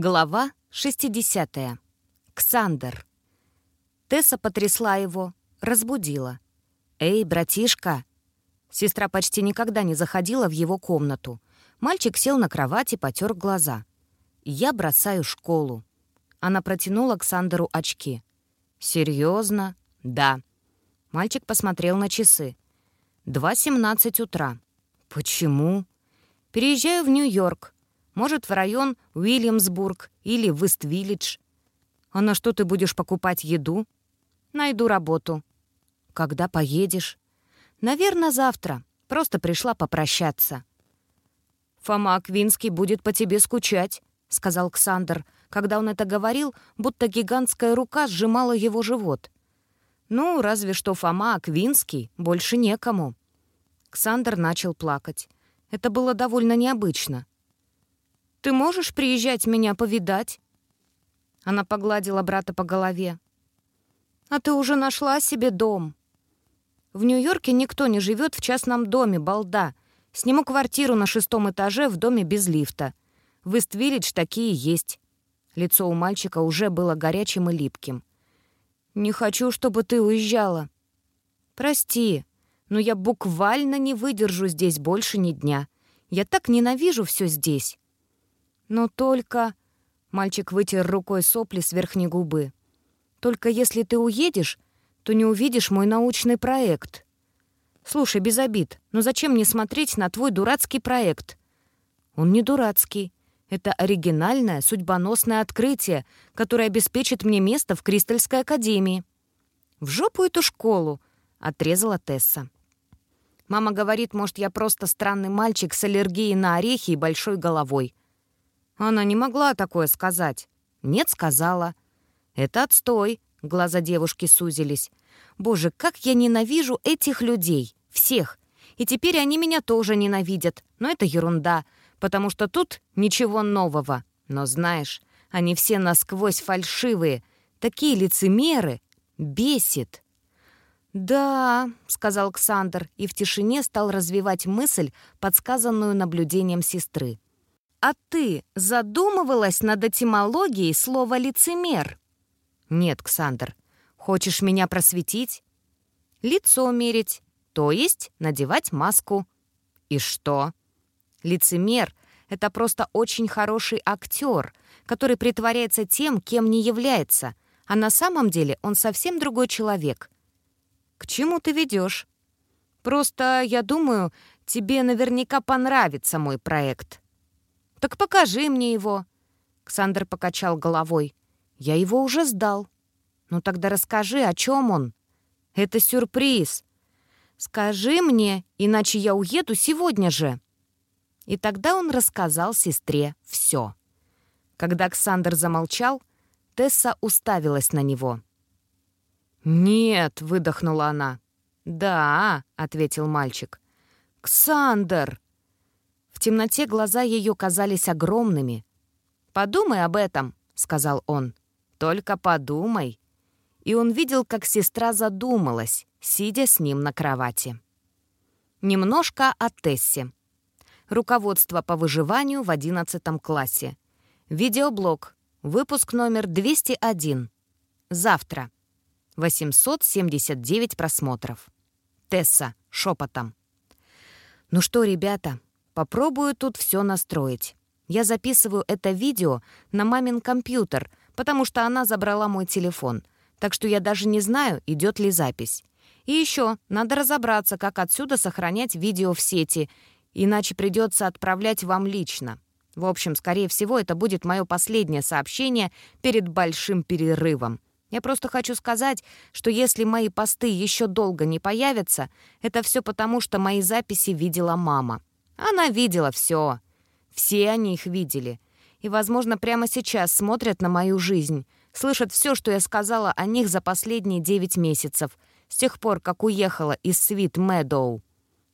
Глава 60. Ксандер. Тесса потрясла его, разбудила. «Эй, братишка!» Сестра почти никогда не заходила в его комнату. Мальчик сел на кровати, потер глаза. «Я бросаю школу». Она протянула Ксандеру очки. «Серьезно?» «Да». Мальчик посмотрел на часы. «Два семнадцать утра». «Почему?» «Переезжаю в Нью-Йорк. Может, в район Уильямсбург или в. А на что ты будешь покупать еду? Найду работу. Когда поедешь? Наверное, завтра. Просто пришла попрощаться. Фома Аквинский будет по тебе скучать, сказал Ксандр, когда он это говорил, будто гигантская рука сжимала его живот. Ну, разве что Фома Аквинский, больше некому. Ксандр начал плакать. Это было довольно необычно. Ты можешь приезжать меня повидать?» Она погладила брата по голове. «А ты уже нашла себе дом?» «В Нью-Йорке никто не живет в частном доме, балда. Сниму квартиру на шестом этаже в доме без лифта. В Ист-Виллидж такие есть». Лицо у мальчика уже было горячим и липким. «Не хочу, чтобы ты уезжала». «Прости, но я буквально не выдержу здесь больше ни дня. Я так ненавижу все здесь». Но только...» Мальчик вытер рукой сопли с верхней губы. «Только если ты уедешь, то не увидишь мой научный проект». «Слушай, без обид, но зачем мне смотреть на твой дурацкий проект?» «Он не дурацкий. Это оригинальное, судьбоносное открытие, которое обеспечит мне место в Кристальской академии». «В жопу эту школу!» — отрезала Тесса. Мама говорит, может, я просто странный мальчик с аллергией на орехи и большой головой. Она не могла такое сказать. Нет, сказала. Это отстой. Глаза девушки сузились. Боже, как я ненавижу этих людей. Всех. И теперь они меня тоже ненавидят. Но это ерунда, потому что тут ничего нового. Но знаешь, они все насквозь фальшивые. Такие лицемеры. Бесит. «Да», — сказал Ксандр, и в тишине стал развивать мысль, подсказанную наблюдением сестры. «А ты задумывалась над этимологией слова «лицемер»?» «Нет, Ксандр. Хочешь меня просветить?» «Лицо мерить, то есть надевать маску». «И что?» «Лицемер — это просто очень хороший актер, который притворяется тем, кем не является, а на самом деле он совсем другой человек». «К чему ты ведешь?» «Просто, я думаю, тебе наверняка понравится мой проект». «Так покажи мне его». Ксандр покачал головой. «Я его уже сдал». «Ну тогда расскажи, о чем он?» «Это сюрприз». «Скажи мне, иначе я уеду сегодня же». И тогда он рассказал сестре все. Когда Ксандр замолчал, Тесса уставилась на него. «Нет», — выдохнула она. «Да», — ответил мальчик. «Ксандр!» В темноте глаза ее казались огромными. «Подумай об этом», — сказал он. «Только подумай». И он видел, как сестра задумалась, сидя с ним на кровати. Немножко о Тессе. Руководство по выживанию в 11 классе. Видеоблог. Выпуск номер 201. Завтра. 879 просмотров. Тесса шепотом. «Ну что, ребята, Попробую тут все настроить. Я записываю это видео на мамин компьютер, потому что она забрала мой телефон. Так что я даже не знаю, идет ли запись. И еще надо разобраться, как отсюда сохранять видео в сети, иначе придется отправлять вам лично. В общем, скорее всего, это будет мое последнее сообщение перед большим перерывом. Я просто хочу сказать, что если мои посты еще долго не появятся, это все потому, что мои записи видела мама. Она видела все. Все они их видели. И, возможно, прямо сейчас смотрят на мою жизнь, слышат все, что я сказала о них за последние девять месяцев, с тех пор, как уехала из Свит Мэдоу.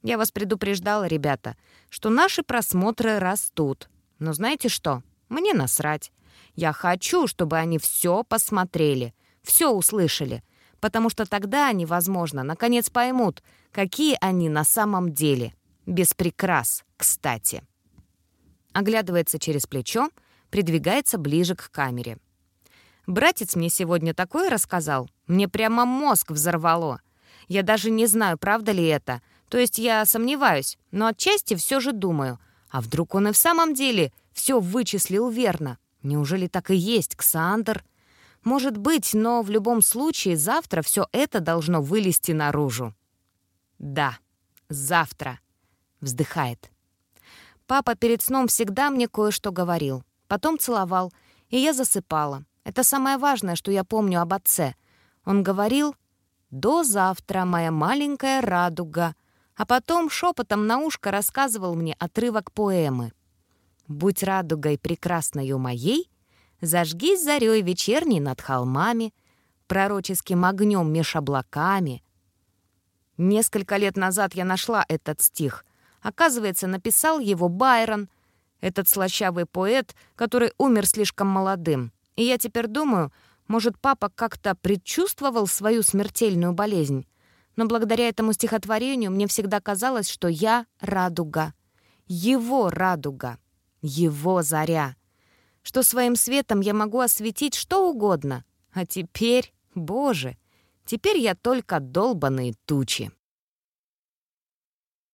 Я вас предупреждала, ребята, что наши просмотры растут. Но знаете что? Мне насрать. Я хочу, чтобы они все посмотрели, все услышали, потому что тогда они, возможно, наконец поймут, какие они на самом деле — без прикрас, кстати. Оглядывается через плечо, придвигается ближе к камере. «Братец мне сегодня такое рассказал, мне прямо мозг взорвало. Я даже не знаю, правда ли это. То есть я сомневаюсь, но отчасти все же думаю. А вдруг он и в самом деле все вычислил верно? Неужели так и есть, Ксандр?» Может быть, но в любом случае завтра все это должно вылезти наружу. Да, завтра. Вздыхает. Папа перед сном всегда мне кое-что говорил. Потом целовал, и я засыпала. Это самое важное, что я помню об отце. Он говорил «До завтра, моя маленькая радуга», а потом шепотом на ушко рассказывал мне отрывок поэмы. «Будь радугой прекрасною моей, Зажгись зарей вечерней над холмами, пророческим огнем меж облаками. Несколько лет назад я нашла этот стих. Оказывается, написал его Байрон, этот слащавый поэт, который умер слишком молодым. И я теперь думаю, может, папа как-то предчувствовал свою смертельную болезнь. Но благодаря этому стихотворению мне всегда казалось, что я — радуга. Его радуга. Его заря что своим светом я могу осветить что угодно. А теперь, боже, теперь я только долбаные тучи.